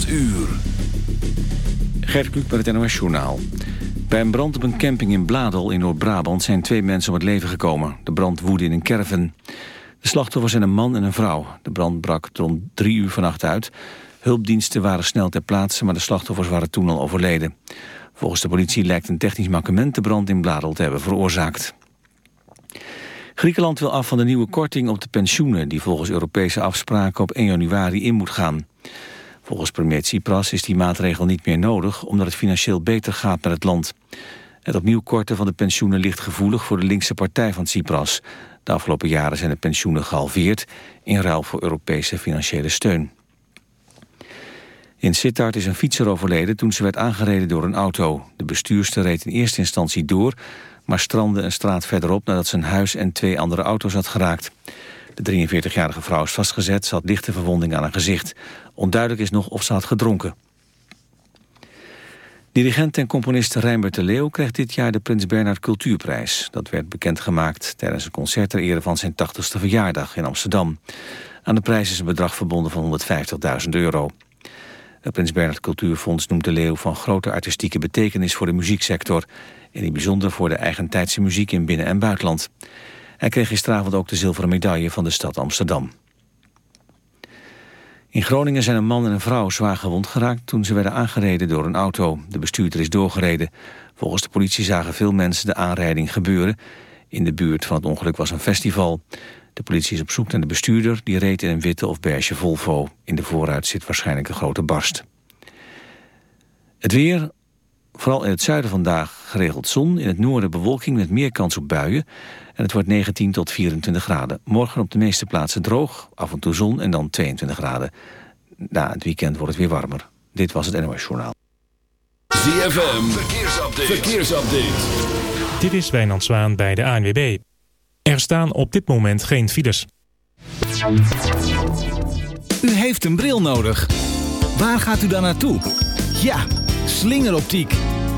8 uur. Gert Kluk met het NOS Journaal. Bij een brand op een camping in Bladel in Noord-Brabant... zijn twee mensen om het leven gekomen. De brand woedde in een caravan. De slachtoffers zijn een man en een vrouw. De brand brak rond drie uur vannacht uit. Hulpdiensten waren snel ter plaatse... maar de slachtoffers waren toen al overleden. Volgens de politie lijkt een technisch mankement... de brand in Bladel te hebben veroorzaakt. Griekenland wil af van de nieuwe korting op de pensioenen... die volgens Europese afspraken op 1 januari in moet gaan. Volgens premier Tsipras is die maatregel niet meer nodig... omdat het financieel beter gaat met het land. Het opnieuw korten van de pensioenen ligt gevoelig... voor de linkse partij van Tsipras. De afgelopen jaren zijn de pensioenen gehalveerd... in ruil voor Europese financiële steun. In Sittard is een fietser overleden toen ze werd aangereden door een auto. De bestuurster reed in eerste instantie door maar strandde een straat verderop nadat zijn huis en twee andere auto's had geraakt. De 43-jarige vrouw is vastgezet, ze had lichte verwonding aan haar gezicht. Onduidelijk is nog of ze had gedronken. Dirigent en componist Rijnbert de Leeuw krijgt dit jaar de Prins Bernhard Cultuurprijs. Dat werd bekendgemaakt tijdens een concert ter ere van zijn 80ste verjaardag in Amsterdam. Aan de prijs is een bedrag verbonden van 150.000 euro. Het Prins Bernhard Cultuurfonds noemt de Leeuw van grote artistieke betekenis voor de muzieksector in het bijzonder voor de eigentijdse muziek in binnen- en buitenland. Hij kreeg gisteravond ook de zilveren medaille van de stad Amsterdam. In Groningen zijn een man en een vrouw zwaar gewond geraakt... toen ze werden aangereden door een auto. De bestuurder is doorgereden. Volgens de politie zagen veel mensen de aanrijding gebeuren. In de buurt van het ongeluk was een festival. De politie is op zoek naar de bestuurder. Die reed in een witte of beige Volvo. In de voorruit zit waarschijnlijk een grote barst. Het weer, Vooral in het zuiden vandaag geregeld zon. In het noorden bewolking met meer kans op buien. En het wordt 19 tot 24 graden. Morgen op de meeste plaatsen droog, af en toe zon en dan 22 graden. Na het weekend wordt het weer warmer. Dit was het NOS Journaal. ZFM, verkeersupdate. verkeersupdate. Dit is Wijnand Zwaan bij de ANWB. Er staan op dit moment geen files. U heeft een bril nodig. Waar gaat u dan naartoe? Ja Slingeroptiek.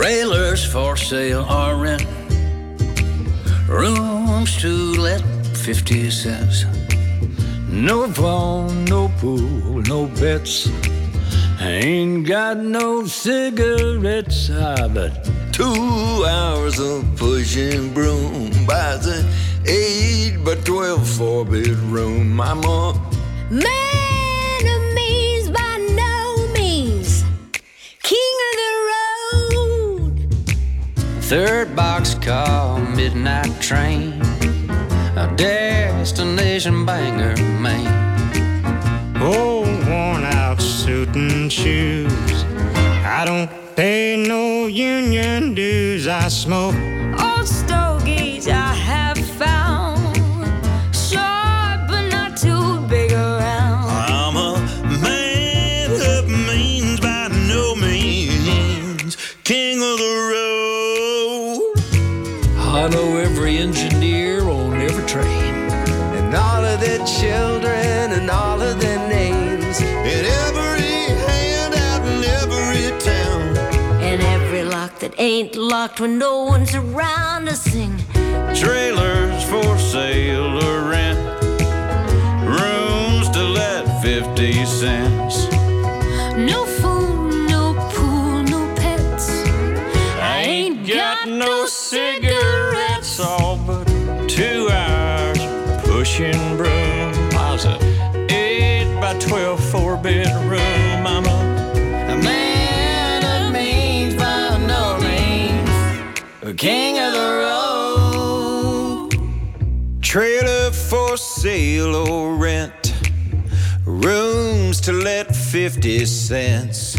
Trailers for sale or rent. Rooms to let, 50 cents. No phone, no pool, no bets. Ain't got no cigarettes, ah, but two hours of pushing broom buys an eight by twelve four bedroom. My mom, Man third box boxcar, midnight train, a destination banger, man. Oh, worn out suit and shoes. I don't pay no union dues. I smoke Old stogies that ain't locked when no one's around to sing. Trailers for sale or rent. Rooms to let 50 cents. No sale or rent, rooms to let fifty cents.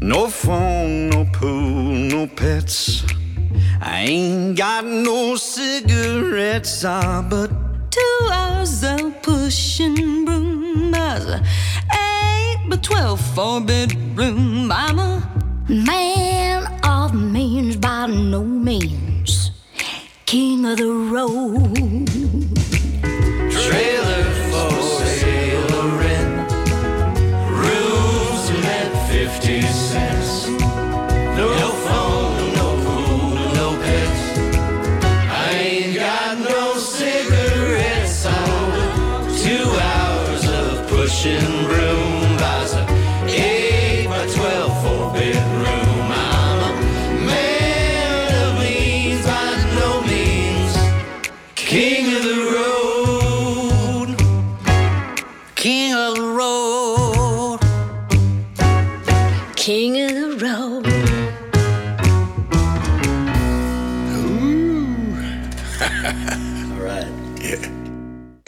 No phone, no pool, no pets. I ain't got no cigarettes, ah, but Two hours of pushing broom. I was a eight by twelve four bedroom. I'm a man of means by no means. King of the road. Trailer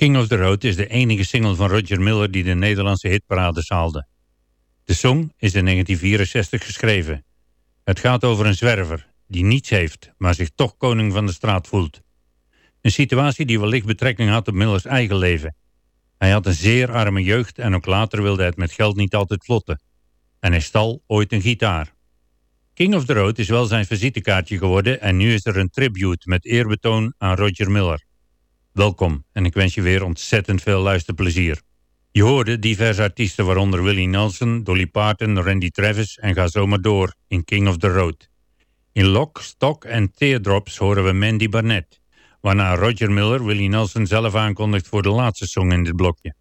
King of the Road is de enige single van Roger Miller die de Nederlandse hitparades haalde. De song is in 1964 geschreven. Het gaat over een zwerver die niets heeft, maar zich toch koning van de straat voelt. Een situatie die wellicht betrekking had op Millers eigen leven. Hij had een zeer arme jeugd en ook later wilde het met geld niet altijd vlotten. En hij stal ooit een gitaar. King of the Road is wel zijn visitekaartje geworden en nu is er een tribute met eerbetoon aan Roger Miller. Welkom en ik wens je weer ontzettend veel luisterplezier. Je hoorde diverse artiesten waaronder Willie Nelson, Dolly Parton, Randy Travis en ga zo maar door in King of the Road. In Lock, Stock en Teardrops horen we Mandy Barnett, waarna Roger Miller Willie Nelson zelf aankondigt voor de laatste song in dit blokje.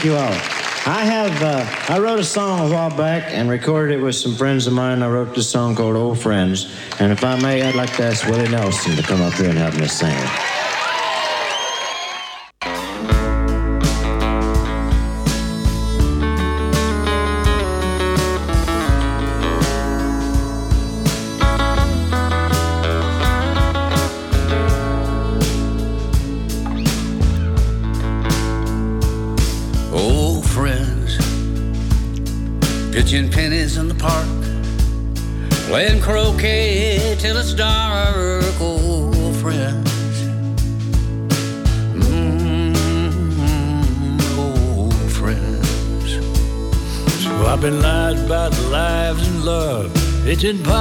Thank you all. I have uh, I wrote a song a while back and recorded it with some friends of mine. I wrote this song called Old Friends. And if I may, I'd like to ask Willie Nelson to come up here and help me sing it. written by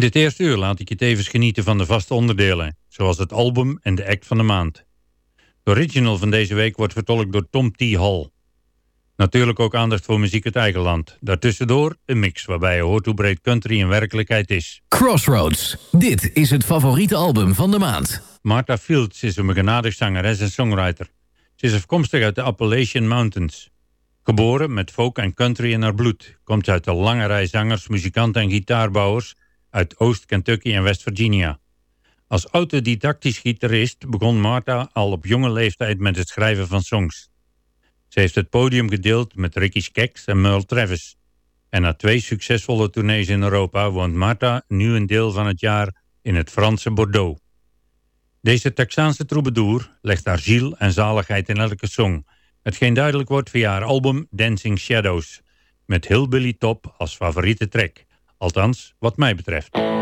In dit eerste uur laat ik je tevens genieten van de vaste onderdelen, zoals het album en de act van de maand. De original van deze week wordt vertolkt door Tom T. Hall. Natuurlijk ook aandacht voor muziek uit eigen land. Daartussendoor een mix waarbij je hoort hoe breed country in werkelijkheid is. Crossroads. Dit is het favoriete album van de maand. Martha Fields is een begenadigd zangeres en songwriter. Ze is afkomstig uit de Appalachian Mountains. Geboren met folk en country in haar bloed, komt ze uit de lange rij zangers, muzikanten en gitaarbouwers uit Oost-Kentucky en West Virginia. Als autodidactisch gitarist begon Martha al op jonge leeftijd met het schrijven van songs. Ze heeft het podium gedeeld met Ricky Skeks en Merle Travis. En na twee succesvolle tournees in Europa woont Martha nu een deel van het jaar in het Franse Bordeaux. Deze Texaanse troubadour legt haar ziel en zaligheid in elke song, hetgeen duidelijk wordt via haar album Dancing Shadows, met Hillbilly Top als favoriete track. Althans, wat mij betreft.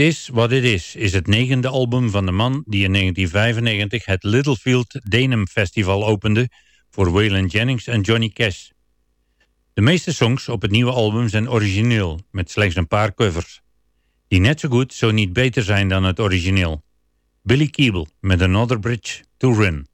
Is What It Is is het negende album van de man die in 1995 het Littlefield Denim Festival opende voor Waylon Jennings en Johnny Cash. De meeste songs op het nieuwe album zijn origineel, met slechts een paar covers. Die net zo goed, zo niet beter zijn dan het origineel. Billy Keeble met Another Bridge to Run.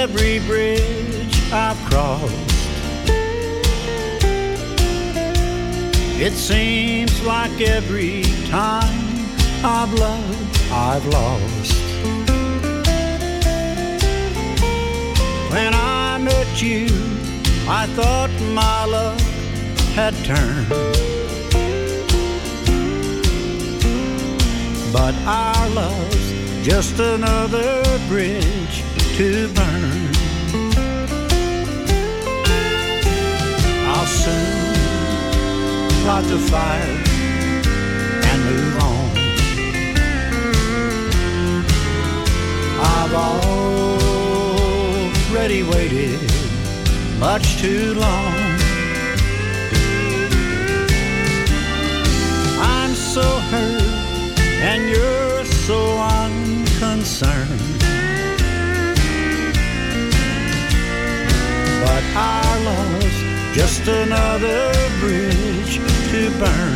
Every bridge I've crossed. It seems like every time I've loved, I've lost. When I met you, I thought my luck had turned. But our love's just another bridge to burn. Soon light the fire and move on. I've already waited much too long. I'm so hurt and you're so unconcerned. But our love's just another bridge to burn.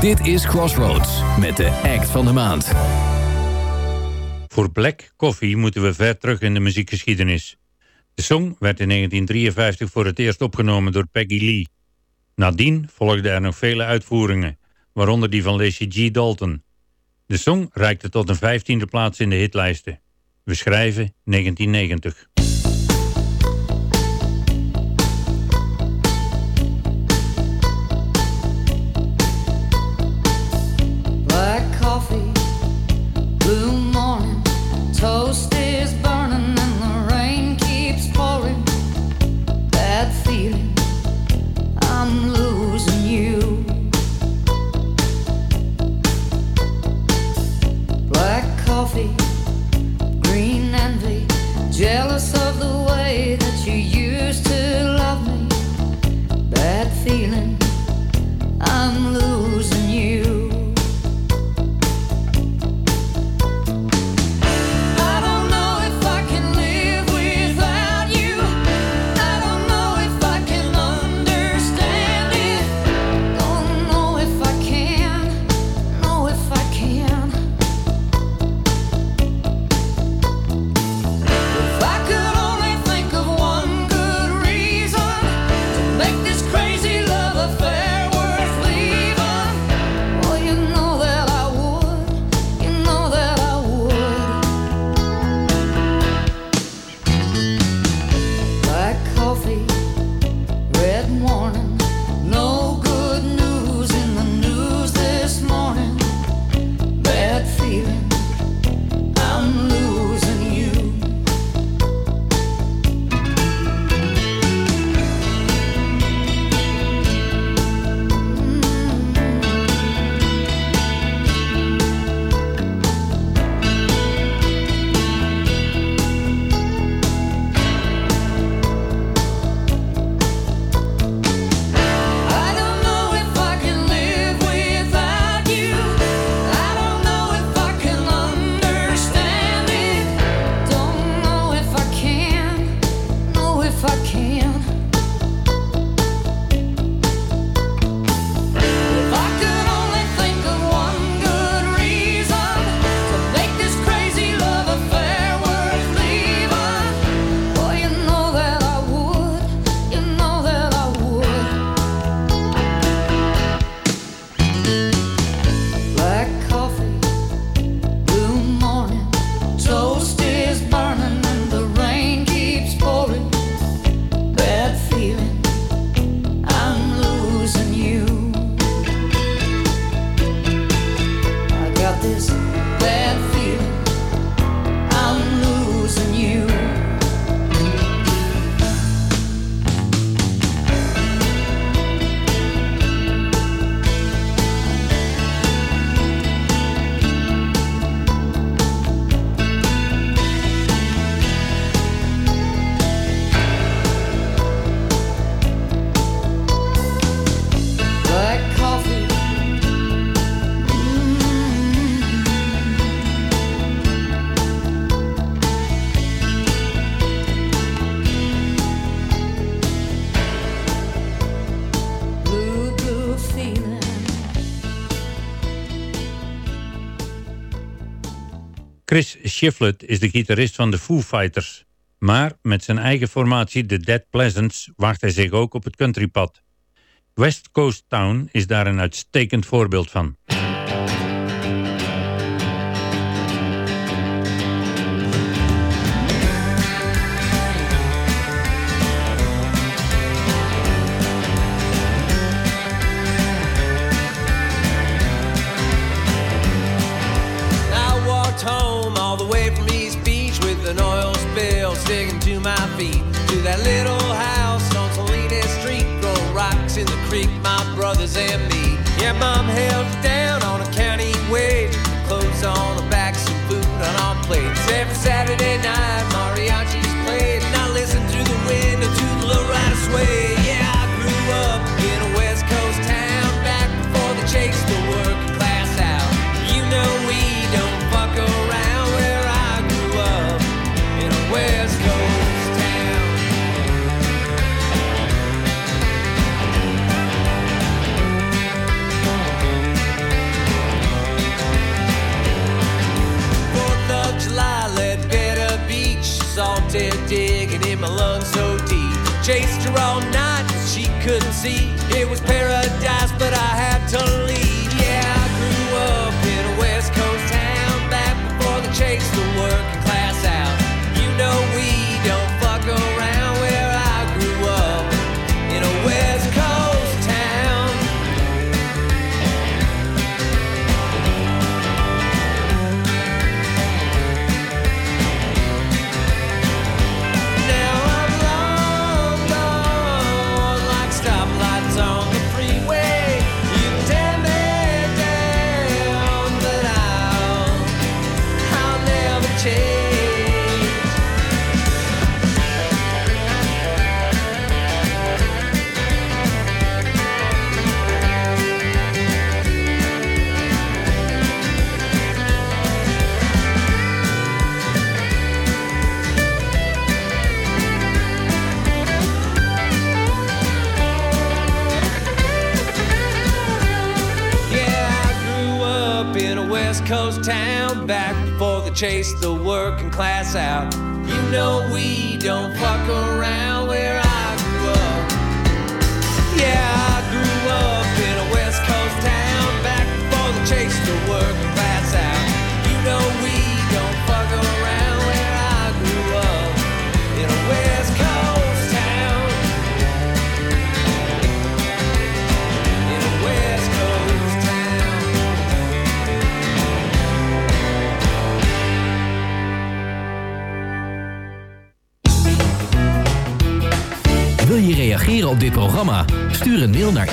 Dit is Crossroads met de act van de maand. Voor Black Coffee moeten we ver terug in de muziekgeschiedenis. De song werd in 1953 voor het eerst opgenomen door Peggy Lee. Nadien volgden er nog vele uitvoeringen, waaronder die van Lacey G. Dalton. De song reikte tot een vijftiende plaats in de hitlijsten. We schrijven 1990. Chris Shiflett is de gitarist van de Foo Fighters. Maar met zijn eigen formatie The Dead Pleasants wacht hij zich ook op het countrypad. West Coast Town is daar een uitstekend voorbeeld van. See. It was paradise, but I chase the working class out.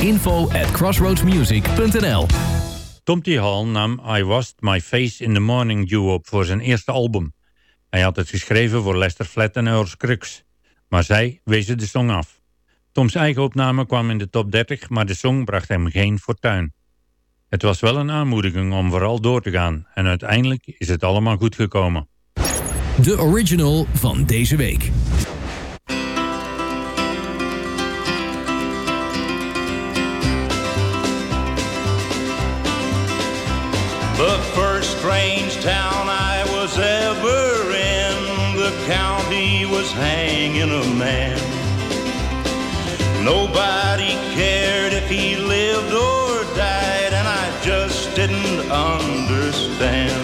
Info at crossroadsmusic.nl Tom T. Hall nam I Washed My Face in the Morning Dew op voor zijn eerste album. Hij had het geschreven voor Lester Flatt en Earl Scruggs, maar zij wezen de song af. Toms eigen opname kwam in de top 30, maar de song bracht hem geen fortuin. Het was wel een aanmoediging om vooral door te gaan en uiteindelijk is het allemaal goed gekomen. De original van deze week. County was hanging a man. Nobody cared if he lived or died, and I just didn't understand.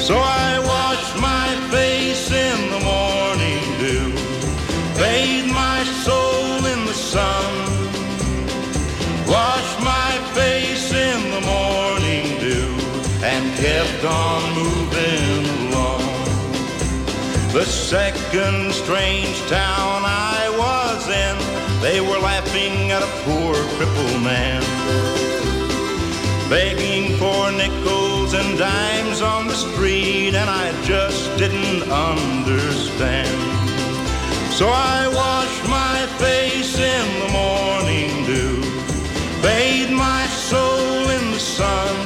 So I washed my face in the morning dew, bathed my soul in the sun, washed my face in the morning dew, and kept on The second strange town I was in, they were laughing at a poor crippled man. Begging for nickels and dimes on the street, and I just didn't understand. So I washed my face in the morning dew, bathed my soul in the sun,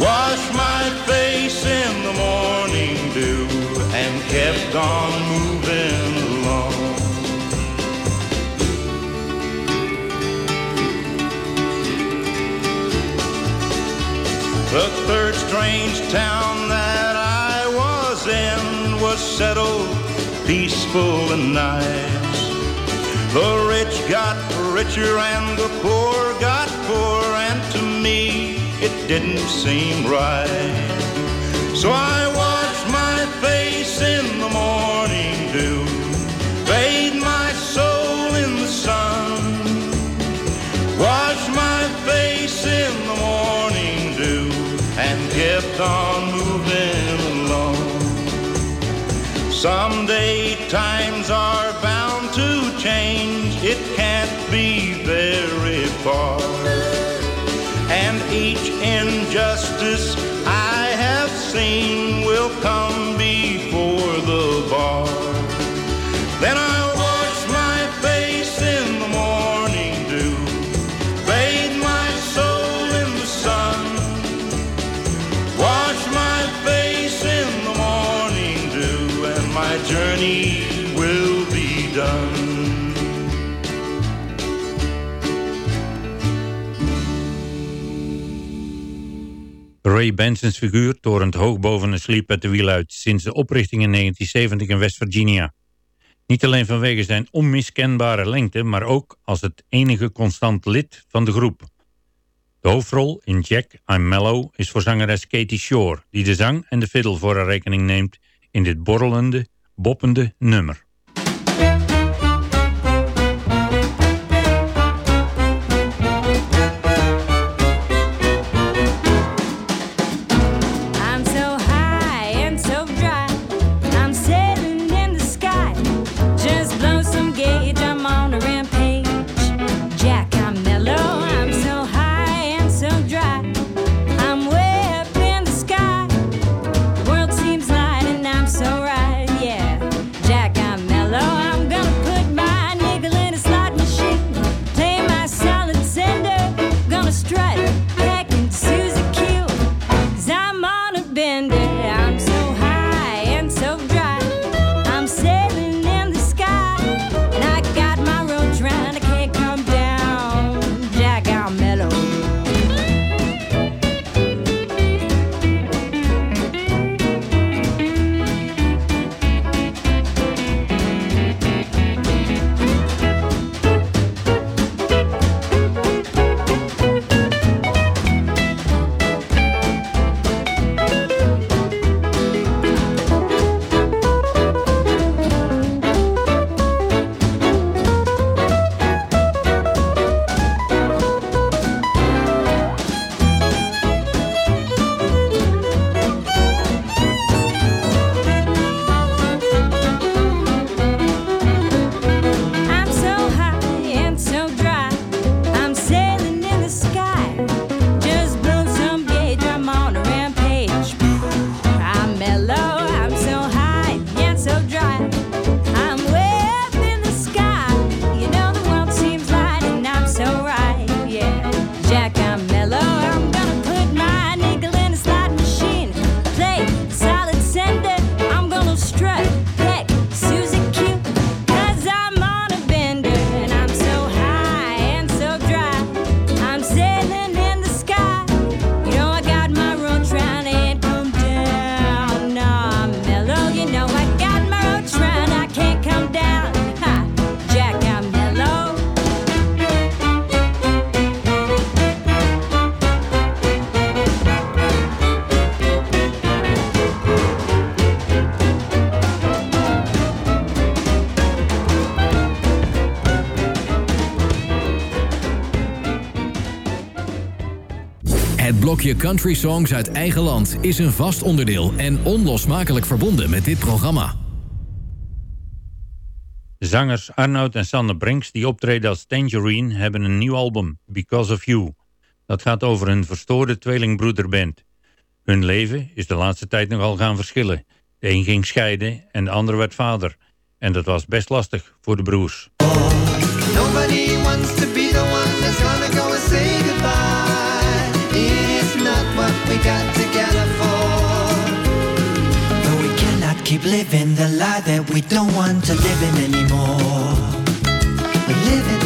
washed my face in the morning dew, kept on moving along. The third strange town that I was in was settled, peaceful and nice. The rich got richer and the poor got poor, and to me it didn't seem right. So I face in the morning dew, bathed my soul in the sun, washed my face in the morning dew, and kept on moving along. Someday times are bound to change, it can't be very far. And each injustice I have seen will come before Ray Benson's figuur torent hoog boven een Sleep at the Wheel uit sinds de oprichting in 1970 in West Virginia. Niet alleen vanwege zijn onmiskenbare lengte, maar ook als het enige constant lid van de groep. De hoofdrol in Jack, I'm Mellow is voor zangeres Katie Shore, die de zang en de fiddle voor haar rekening neemt in dit borrelende, boppende nummer. Blokje Country Songs uit eigen land is een vast onderdeel en onlosmakelijk verbonden met dit programma. Zangers Arnoud en Sanne Brinks die optreden als Tangerine hebben een nieuw album, Because of You. Dat gaat over hun verstoorde tweelingbroederband. Hun leven is de laatste tijd nogal gaan verschillen. De een ging scheiden en de ander werd vader. En dat was best lastig voor de broers. Nobody wants to be the one that's gonna go and say goodbye. We got together for. But we cannot keep living the life that we don't want to live in anymore. We're living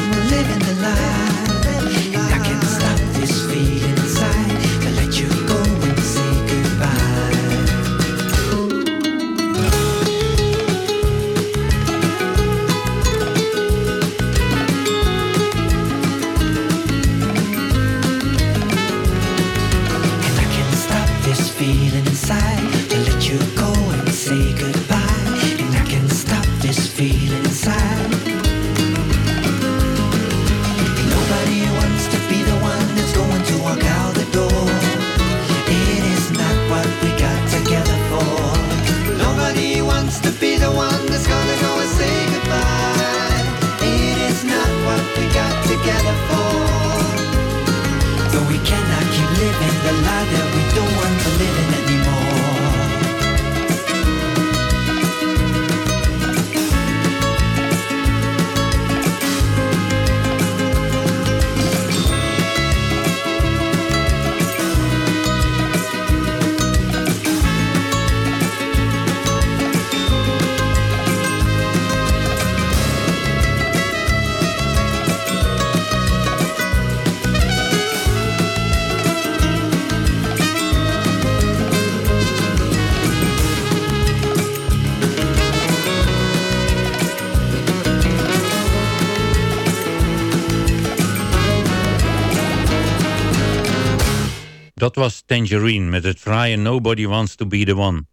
Dat was Tangerine met het fraaie Nobody Wants to Be the One.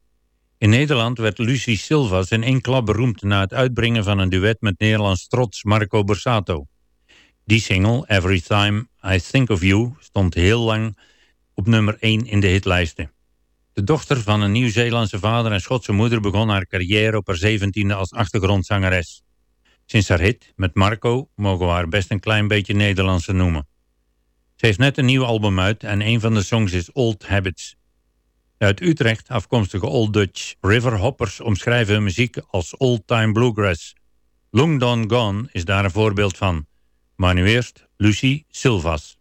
In Nederland werd Lucy Silvas in één klap beroemd na het uitbrengen van een duet met Nederlands trots Marco Borsato. Die single, Every Time I Think of You, stond heel lang op nummer 1 in de hitlijsten. De dochter van een Nieuw-Zeelandse vader en Schotse moeder begon haar carrière op haar zeventiende als achtergrondzangeres. Sinds haar hit met Marco mogen we haar best een klein beetje Nederlandse noemen. Ze heeft net een nieuw album uit en een van de songs is Old Habits. Uit Utrecht afkomstige Old Dutch River Hoppers omschrijven hun muziek als old-time bluegrass. Long Don Gone is daar een voorbeeld van. Maar nu eerst Lucy Silvas.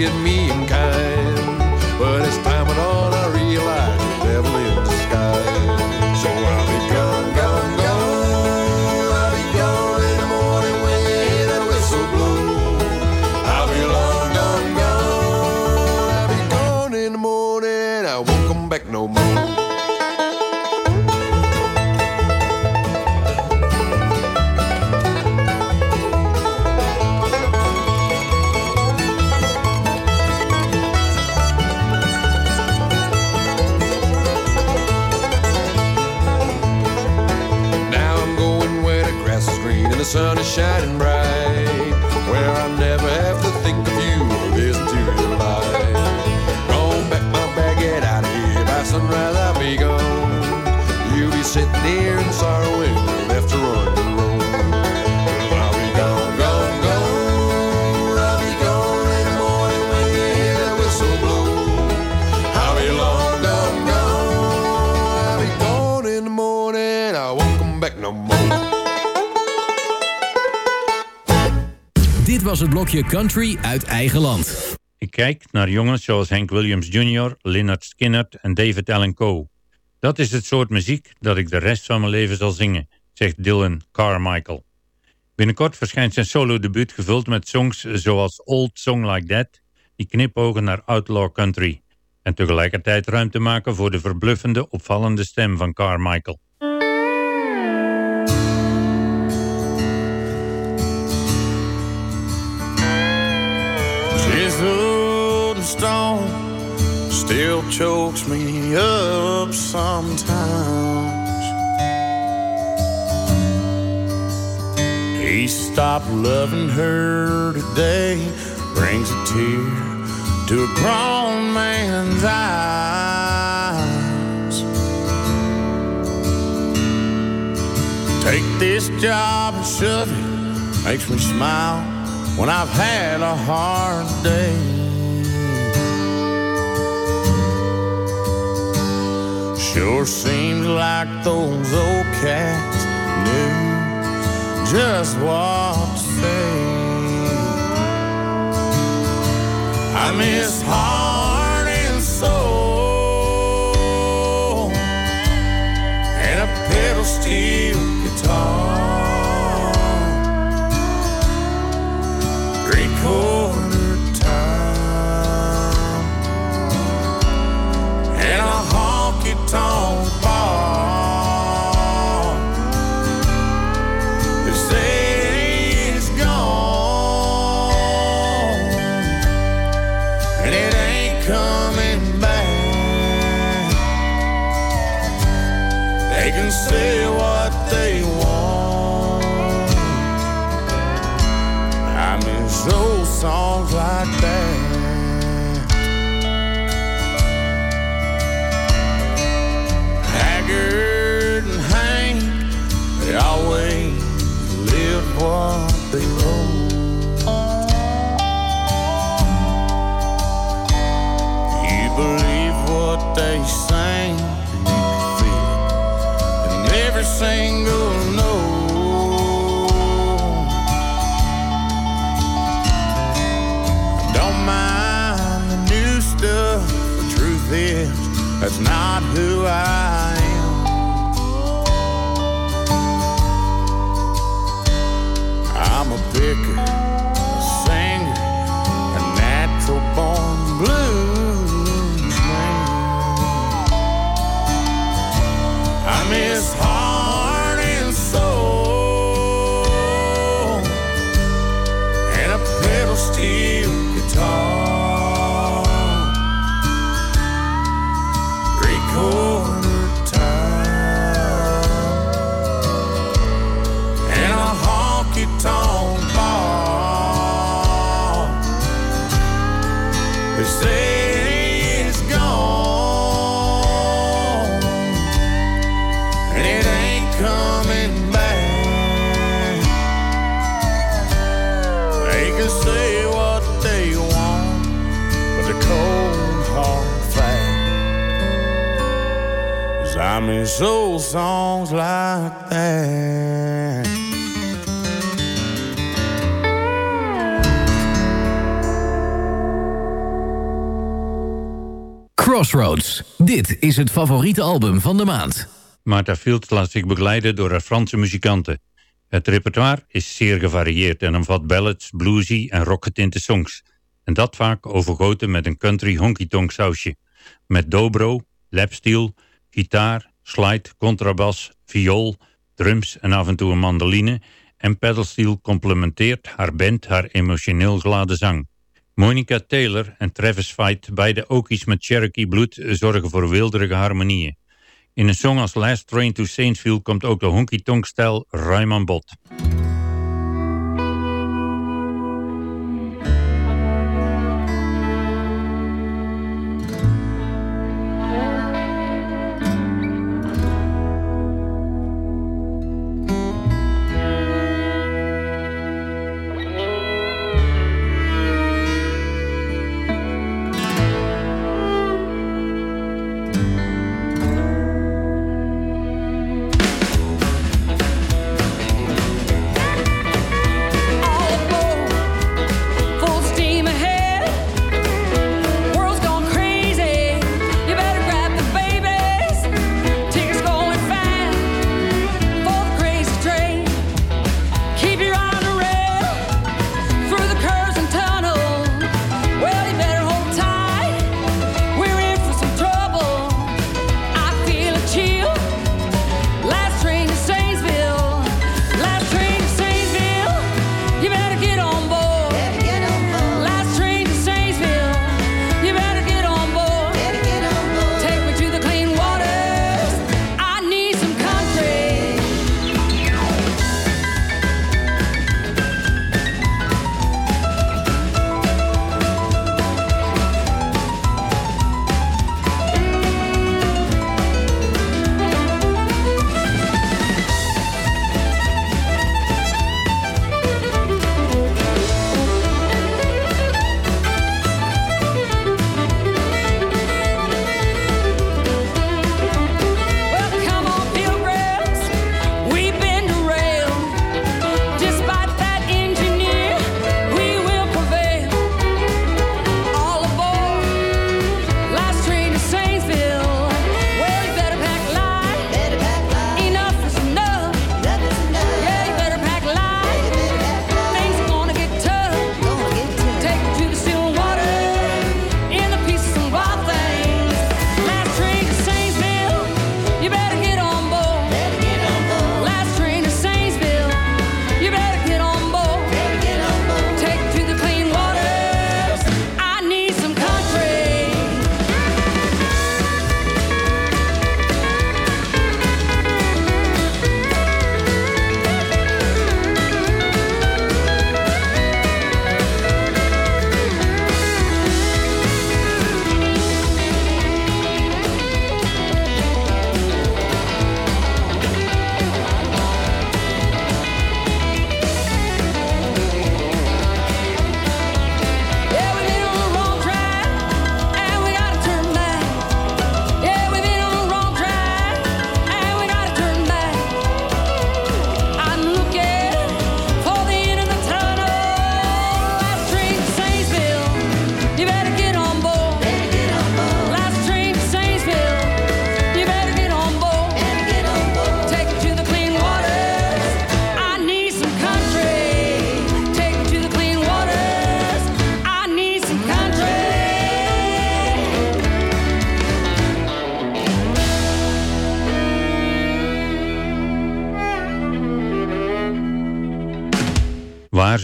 You treated me Country uit eigen land. Ik kijk naar jongens zoals Hank Williams Jr., Lynyrd Skynyrd en David Allen Coe. Dat is het soort muziek dat ik de rest van mijn leven zal zingen, zegt Dylan Carmichael. Binnenkort verschijnt zijn solo-debuut gevuld met songs zoals Old Song Like That, die knipogen naar outlaw country. En tegelijkertijd ruimte maken voor de verbluffende, opvallende stem van Carmichael. Still chokes me up sometimes. He stopped loving her today, brings a tear to a grown man's eyes. Take this job and shove it, makes me smile when I've had a hard day. Sure seems like those old cats knew just what to say. I miss heart and soul and a pedal steel guitar. Three they sang, and you can feel it in every single note. Dit is het favoriete album van de maand. Martha Fields laat zich begeleiden door haar Franse muzikanten. Het repertoire is zeer gevarieerd en omvat ballads, bluesy en rockgetinte songs. En dat vaak overgoten met een country honky-tonk sausje. Met dobro, lapsteel, gitaar, slide, contrabas, viool, drums en af en toe een mandoline en pedalsteel complementeert haar band haar emotioneel geladen zang. Monica Taylor en Travis Fight, beide ook iets met Cherokee bloed, zorgen voor wilderige harmonieën. In een song als Last Train to Saintsville komt ook de honky-tonk-stijl ruim aan bod.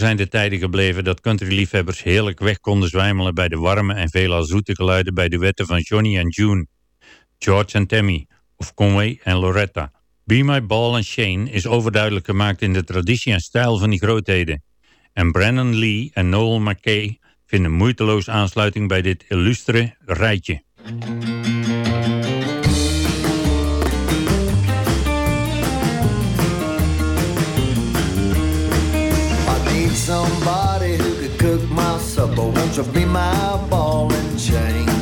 Zijn de tijden gebleven dat countryliefhebbers heerlijk weg konden zwijmelen bij de warme en veelal zoete geluiden bij duetten van Johnny en June, George en Tammy of Conway en Loretta. Be My Ball and Shane is overduidelijk gemaakt in de traditie en stijl van die grootheden. En Brandon Lee en Noel McKay vinden moeiteloos aansluiting bij dit illustre rijtje. Supper. Won't you be my ball and chain?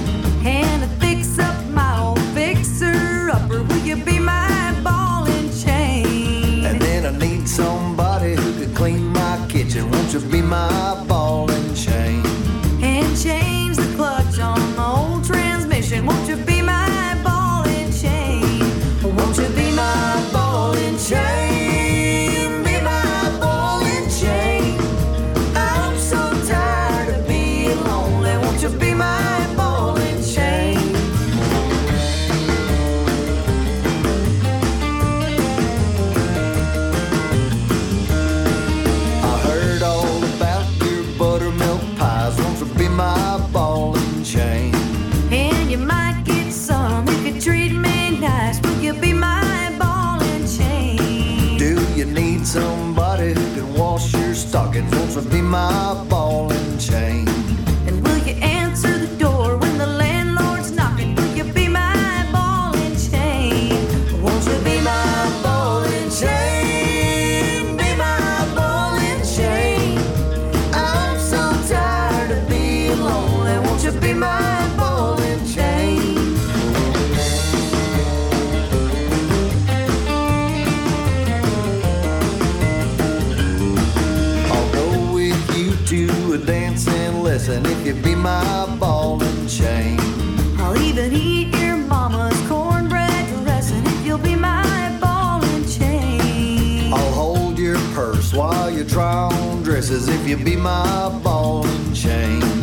ever be my boss. dancing if you be my ball and chain. I'll even eat your mama's cornbread dressing if you'll be my ball and chain. I'll hold your purse while you try on dresses if you be my ball and chain.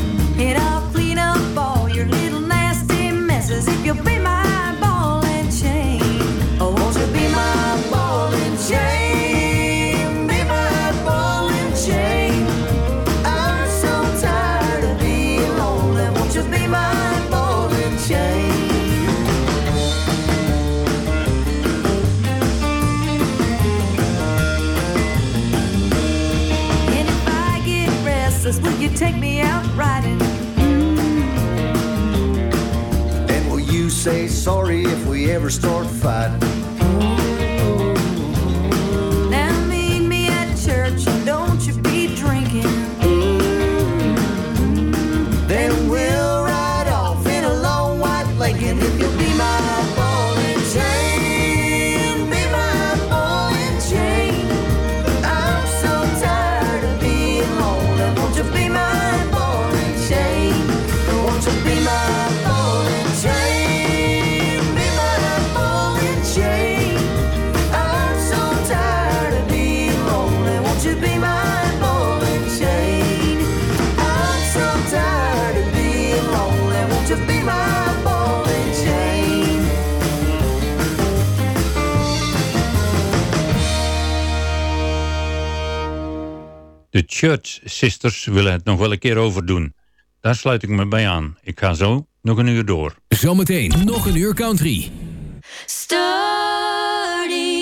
Sisters willen het nog wel een keer overdoen. Daar sluit ik me bij aan. Ik ga zo nog een uur door. Zometeen nog een uur country. Starting